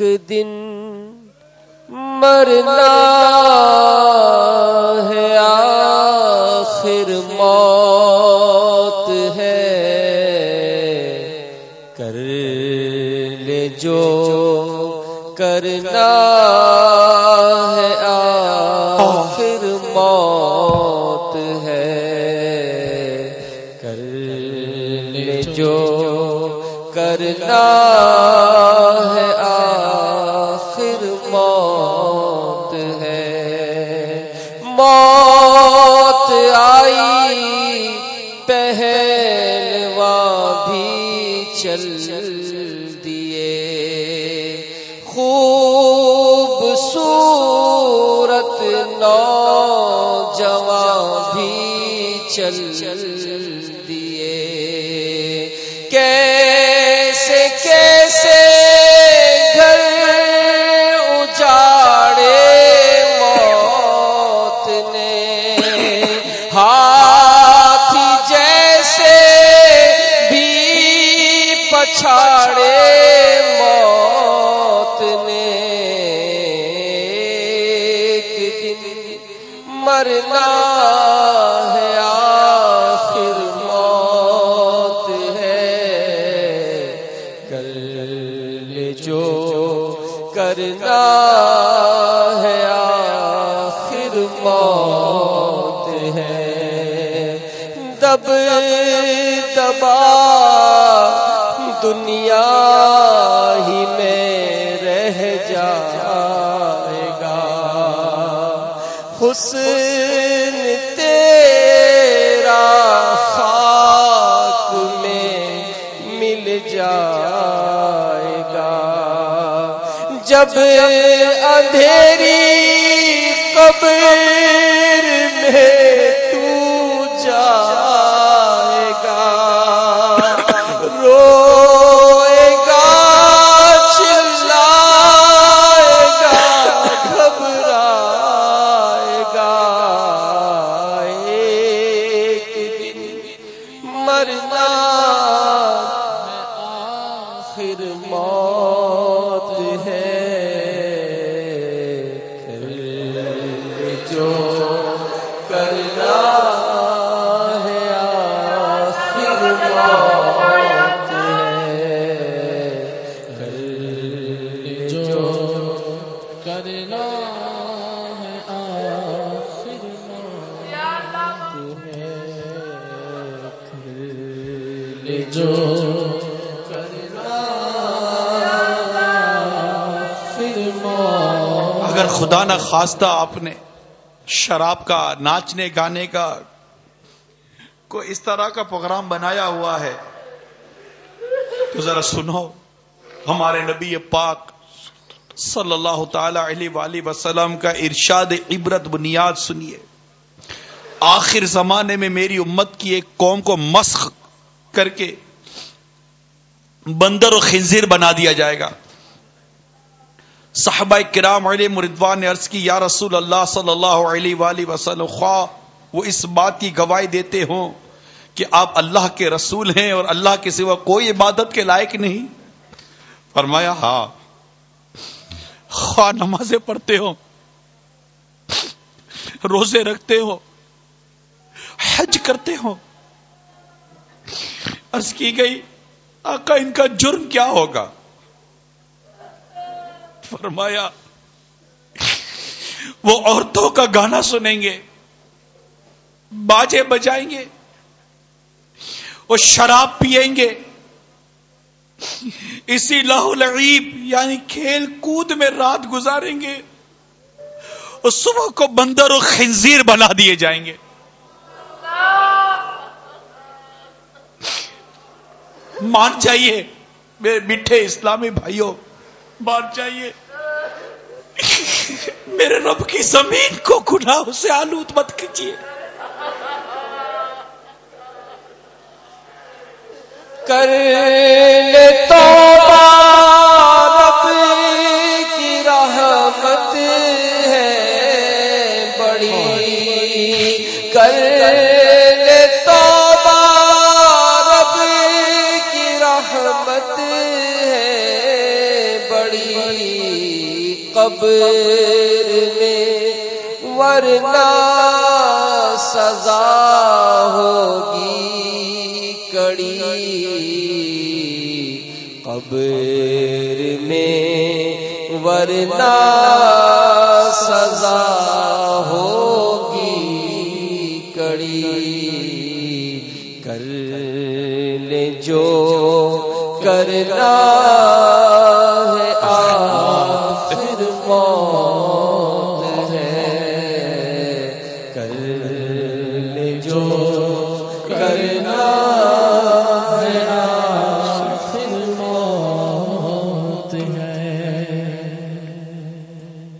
ایک دن مرنا ہے، آخر موت ہے۔ کر لے جو کرنا ہے، آخر موت ہے۔ کر لے جو کرنا ہے موت ہے۔ موت آئی، پہلوا بھی چل دیے۔ خوب صورت نو جوان بھی چل دیے۔ کیسے پچھاڑے موت نے۔ ایک دن مرنا ہے آخر موت ہے۔ کر جو کرنا ہے آخر موت ہے۔ دب دبا دنیا ہی میں رہ جائے گا۔ حسن تیرا خاک میں مل جائے گا۔ جب اندھیری قبر ہے جو اگر خدا نہ خواستہ آپ نے شراب کا، ناچنے گانے کا کوئی اس طرح کا پروگرام بنایا ہوا ہے، تو ذرا سنو، ہمارے نبی پاک صلی اللہ تعالی علیہ وآلہ وسلم کا ارشاد عبرت بنیاد سنیے۔ آخر زمانے میں میری امت کی ایک قوم کو مسخ کر کے بندر و خنزیر بنا دیا جائے گا۔ صحابہ کرام علیہ مردوان نے عرض کی، یا رسول اللہ صلی اللہ علیہ وآلہ وسلم، خواہ وہ اس بات کی گواہی دیتے ہوں کہ آپ اللہ کے رسول ہیں اور اللہ کے سوا کوئی عبادت کے لائق نہیں۔ فرمایا ہاں۔ خواہ نمازیں پڑھتے ہو روزے رکھتے ہو حج کرتے ہو عرض کی گئی، آقا، ان کا جرم کیا ہوگا؟ فرمایا، وہ عورتوں کا گانا سنیں گے، باجے بجائیں گے، وہ شراب پیئیں گے۔ اسی لاہو لعیب یعنی کھیل کود میں رات گزاریں گے اور صبح کو بندر و خنزیر بنا دیے جائیں گے۔ مان جائیے میرے میٹھے اسلامی بھائیوں، مان جائیے میرے رب کی زمین کو گناہ سے آلود مت کیجیے۔ کر قبر میں ورنہ سزا ہوگی کڑی۔ قبر میں ورنہ سزا ہوگی کڑی۔ کر لے جو کرنا جو